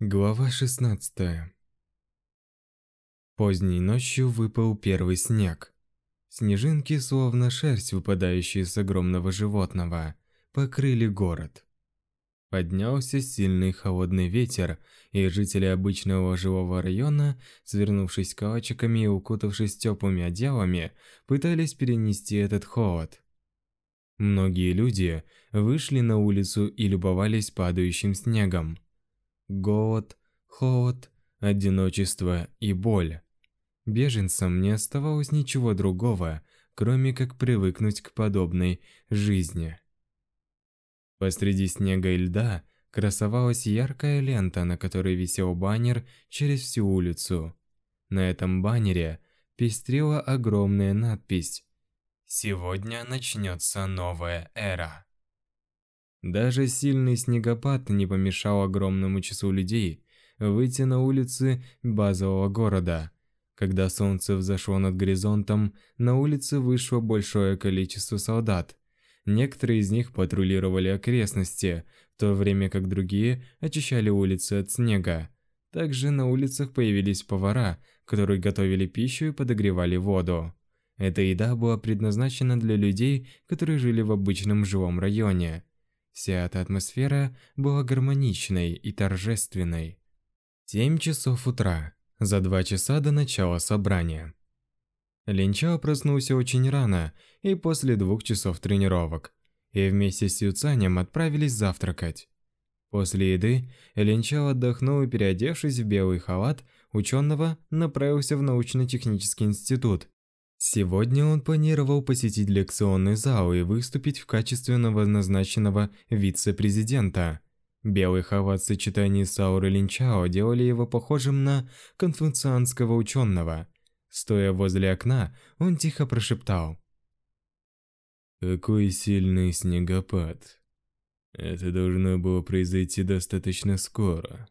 Глава 16. Поздней ночью выпал первый снег. Снежинки, словно шерсть, выпадающая с огромного животного, покрыли город. Поднялся сильный холодный ветер, и жители обычного жилого района, свернувшись калачиками и укутавшись теплыми одеялами, пытались перенести этот холод. Многие люди вышли на улицу и любовались падающим снегом голод, холод, одиночество и боль. Беженцам не оставалось ничего другого, кроме как привыкнуть к подобной жизни. Посреди снега и льда красовалась яркая лента, на которой висел баннер через всю улицу. На этом баннере пестрела огромная надпись «Сегодня начнется новая эра». Даже сильный снегопад не помешал огромному числу людей выйти на улицы базового города. Когда солнце взошло над горизонтом, на улице вышло большое количество солдат. Некоторые из них патрулировали окрестности, в то время как другие очищали улицы от снега. Также на улицах появились повара, которые готовили пищу и подогревали воду. Эта еда была предназначена для людей, которые жили в обычном жилом районе – Вся эта атмосфера была гармоничной и торжественной. Семь часов утра, за два часа до начала собрания. Линчао проснулся очень рано и после двух часов тренировок, и вместе с Юцанем отправились завтракать. После еды Линчао отдохнул и, переодевшись в белый халат ученого, направился в научно-технический институт, Сегодня он планировал посетить лекционный зал и выступить в качестве новоназначенного вице-президента. Белый халат в сочетании с аурой Линчао делали его похожим на конфуцианского ученого. Стоя возле окна, он тихо прошептал. «Какой сильный снегопад. Это должно было произойти достаточно скоро».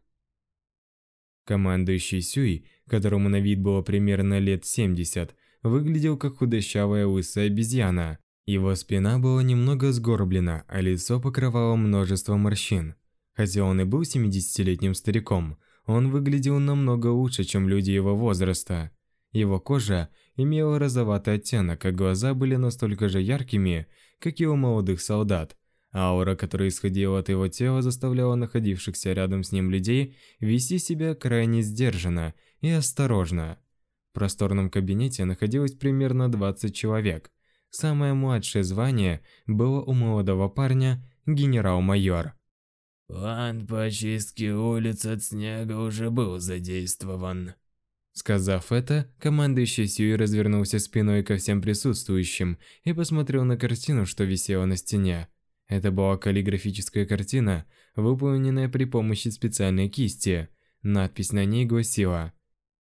Командующий Сюй, которому на вид было примерно лет 70, выглядел как худощавая лысая обезьяна. Его спина была немного сгорблена, а лицо покрывало множество морщин. Хотя он и был 70-летним стариком, он выглядел намного лучше, чем люди его возраста. Его кожа имела розоватый оттенок, а глаза были настолько же яркими, как и у молодых солдат. Аура, которая исходила от его тела, заставляла находившихся рядом с ним людей вести себя крайне сдержанно и осторожно просторном кабинете находилось примерно 20 человек. Самое младшее звание было у молодого парня генерал-майор. «План почистки улиц от снега уже был задействован». Сказав это, командующий Сьюи развернулся спиной ко всем присутствующим и посмотрел на картину, что висела на стене. Это была каллиграфическая картина, выполненная при помощи специальной кисти. Надпись на ней гласила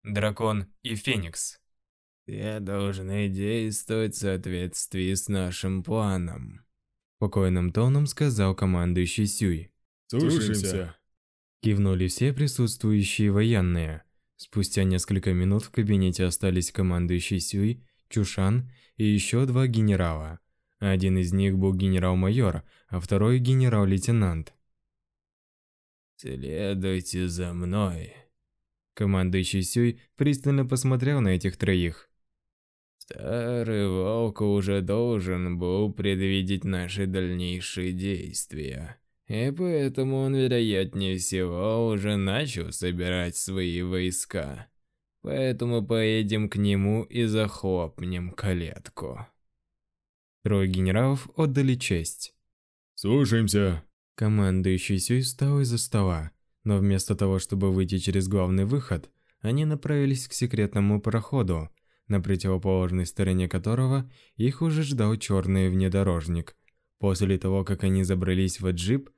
Дракон и Феникс. Я должен действовать в соответствии с нашим планом», – Покойным тоном сказал командующий Сюй. «Слушаемся». Кивнули все присутствующие военные. Спустя несколько минут в кабинете остались командующий Сюй, Чушан и еще два генерала. Один из них был генерал-майор, а второй генерал-лейтенант. «Следуйте за мной», Командующий Сюй пристально посмотрел на этих троих. Старый волк уже должен был предвидеть наши дальнейшие действия. И поэтому он, вероятнее всего, уже начал собирать свои войска. Поэтому поедем к нему и захлопнем калетку. Трое генералов отдали честь. «Слушаемся!» Командующий Сюй встал из-за стола. Но вместо того, чтобы выйти через главный выход, они направились к секретному проходу, на противоположной стороне которого их уже ждал черный внедорожник. После того, как они забрались в джип,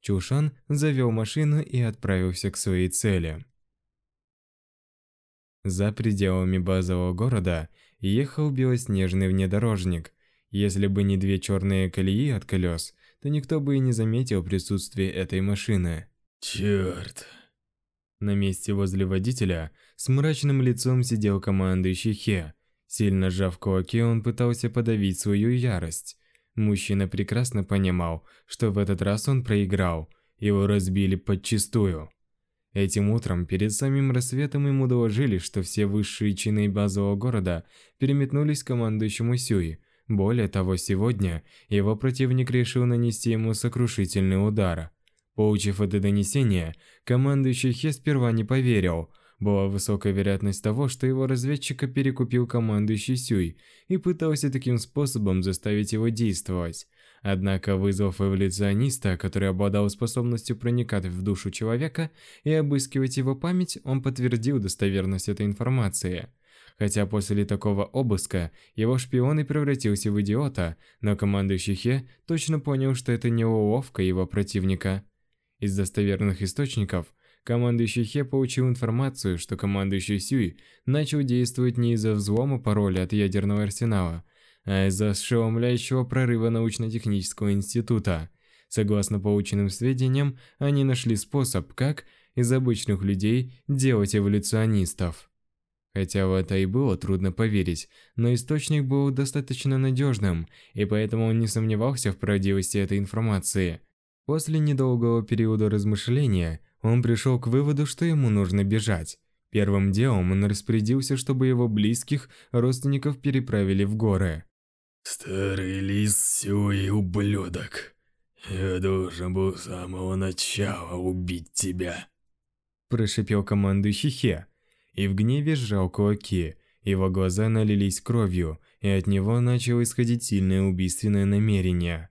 Чушан завел машину и отправился к своей цели. За пределами базового города ехал белоснежный внедорожник. Если бы не две черные колеи от колес, то никто бы и не заметил присутствие этой машины. Черт. На месте возле водителя с мрачным лицом сидел командующий Хе. Сильно сжав кулаки, он пытался подавить свою ярость. Мужчина прекрасно понимал, что в этот раз он проиграл, его разбили подчистую. Этим утром, перед самим рассветом, ему доложили, что все высшие чины базового города переметнулись к командующему Сюи. Более того, сегодня его противник решил нанести ему сокрушительный удар – Получив это донесение, командующий Хе сперва не поверил. Была высокая вероятность того, что его разведчика перекупил командующий Сюй и пытался таким способом заставить его действовать. Однако, вызвав эволюциониста, который обладал способностью проникать в душу человека и обыскивать его память, он подтвердил достоверность этой информации. Хотя после такого обыска его шпион и превратился в идиота, но командующий Хе точно понял, что это не уловка его противника – из достоверных источников командующий Хе получил информацию, что командующий Сюй начал действовать не из-за взлома пароля от ядерного арсенала, а из-за ошеломляющего прорыва научно-технического института. Согласно полученным сведениям, они нашли способ, как из обычных людей делать эволюционистов. Хотя в это и было трудно поверить, но источник был достаточно надежным, и поэтому он не сомневался в правдивости этой информации. После недолгого периода размышления он пришел к выводу, что ему нужно бежать. Первым делом он распорядился, чтобы его близких родственников переправили в горы. «Старый лис Сюи, ублюдок. Я должен был с самого начала убить тебя», – прошипел командующий Хе. И в гневе сжал кулаки, его глаза налились кровью, и от него начало исходить сильное убийственное намерение.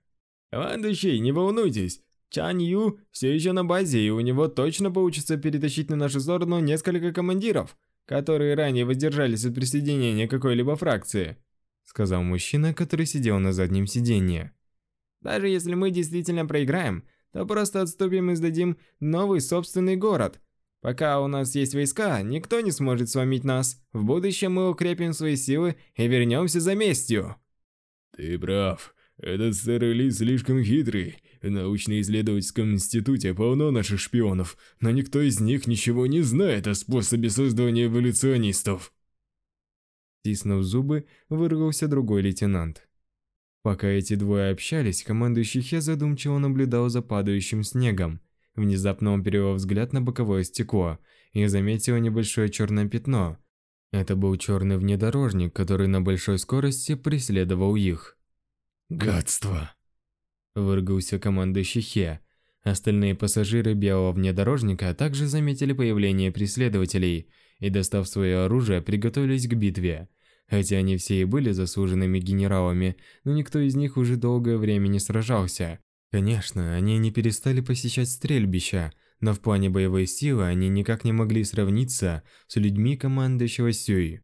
«Командующий, не волнуйтесь, Чан Ю все еще на базе, и у него точно получится перетащить на нашу сторону несколько командиров, которые ранее воздержались от присоединения какой-либо фракции», сказал мужчина, который сидел на заднем сиденье. «Даже если мы действительно проиграем, то просто отступим и сдадим новый собственный город. Пока у нас есть войска, никто не сможет сломить нас. В будущем мы укрепим свои силы и вернемся за местью». «Ты прав», этот старый лис слишком хитрый. В научно-исследовательском институте полно наших шпионов, но никто из них ничего не знает о способе создания эволюционистов. Стиснув зубы, вырвался другой лейтенант. Пока эти двое общались, командующий Хе задумчиво наблюдал за падающим снегом. Внезапно он перевел взгляд на боковое стекло и заметил небольшое черное пятно. Это был черный внедорожник, который на большой скорости преследовал их. «Гадство!» Выргался командующий Хе. Остальные пассажиры белого внедорожника также заметили появление преследователей и, достав свое оружие, приготовились к битве. Хотя они все и были заслуженными генералами, но никто из них уже долгое время не сражался. Конечно, они не перестали посещать стрельбища, но в плане боевой силы они никак не могли сравниться с людьми командующего Сюй.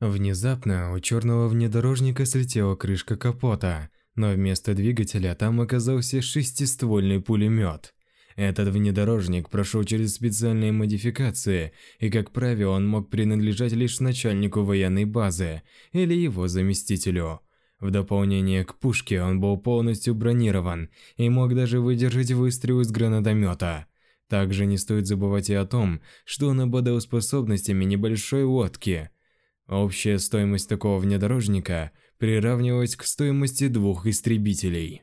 Внезапно у черного внедорожника слетела крышка капота, но вместо двигателя там оказался шестиствольный пулемет. Этот внедорожник прошел через специальные модификации, и, как правило, он мог принадлежать лишь начальнику военной базы или его заместителю. В дополнение к пушке он был полностью бронирован и мог даже выдержать выстрел из гранатомета. Также не стоит забывать и о том, что он обладал способностями небольшой лодки – Общая стоимость такого внедорожника приравнивалась к стоимости двух истребителей.